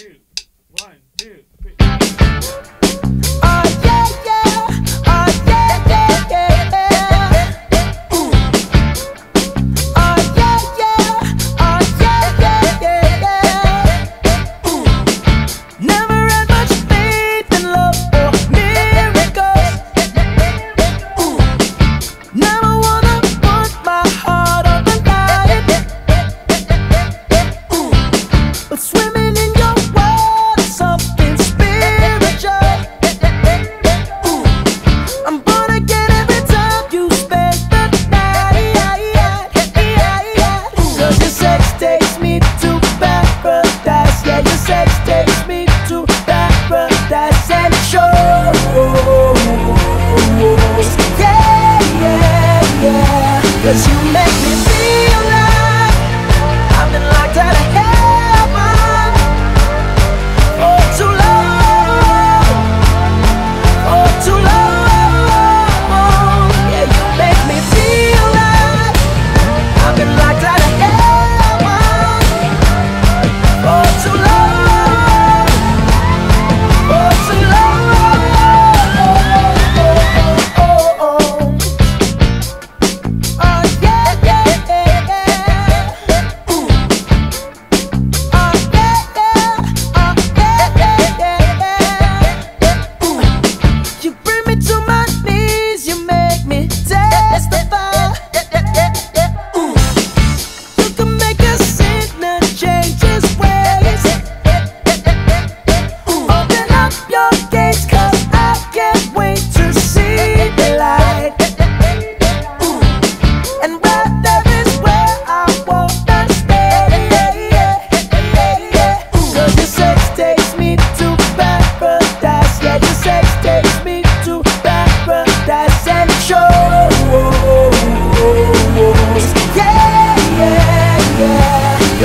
two, one, two, three.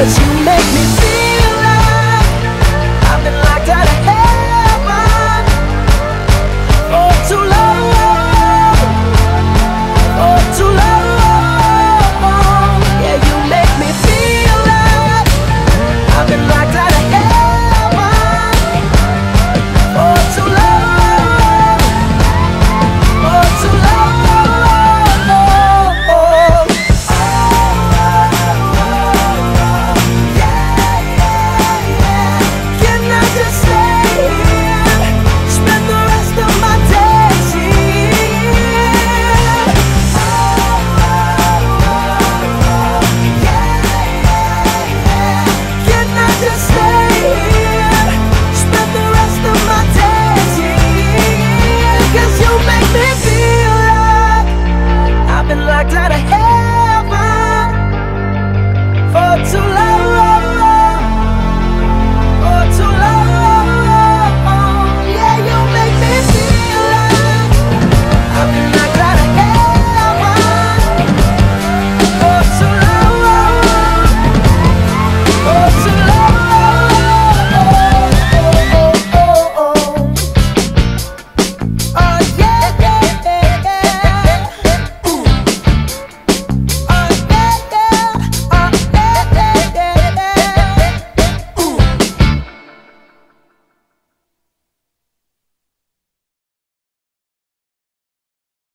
Cause you made too long.